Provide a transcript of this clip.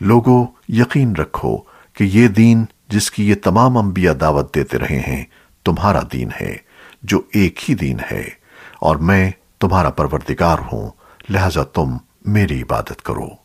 لوگو یقین رکھو کہ یہ دین جس کی یہ تمام انبیاء دعوت دیتے رہے ہیں تمہارا دین ہے، جو ایک ہی دین ہے، اور میں تمہارا پروردگار ہوں، لہذا تم میری عبادت کرو۔